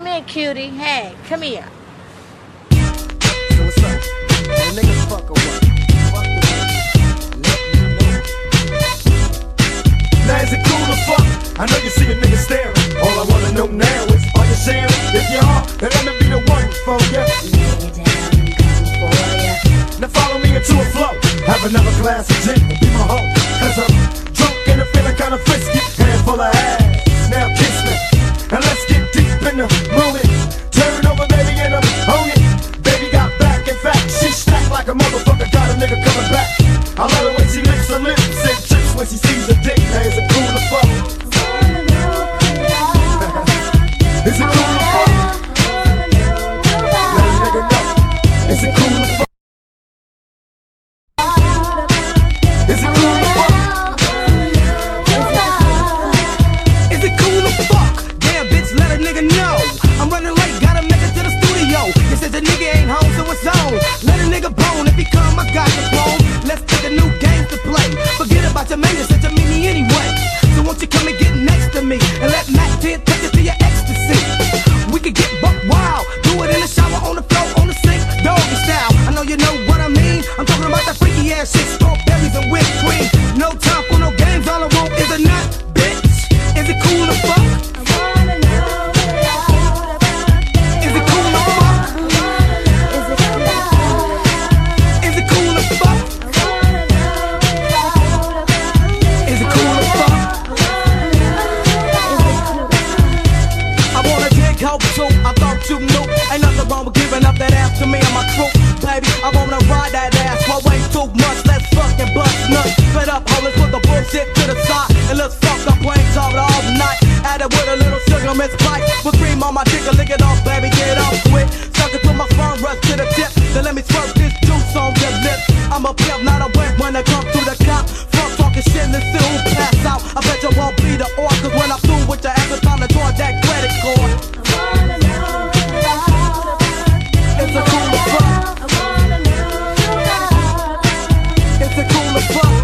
Come here, cutie. Hey, come here. What's up? The niggas fuck or. Now is it cool to fuck? I know you see a nigga staring. All I wanna know now is, are you sharing? If you are, then let me be the one for ya. Now follow me into a flow. Have another glass of gin be my hoe. Cause I'm when she sees a dick. Is it cool to fuck? Is it cool to fuck? Let a nigga know. Is it cool to fuck? Is it cool to fuck? Is it cool to fuck? Damn, bitch, let a nigga know. I'm running late, gotta make it to the studio. You said the nigga ain't home, so it's on. Let a nigga bone if he come, I got you know what I mean. I'm talking about that freaky ass shit, strawberries instruments like put cream on my dick, and lick it off, baby, get off quick. Suck it to my phone, rush to the tip, then let me swerve this juice on your lips. I'm a pimp, not a wet. when I come to the cop. Fuck talking shit and still pass out. I bet you won't be the or, when I'm through with your ass, it's time to toward that credit card. It's a cooler fuck. It's a cooler fuck.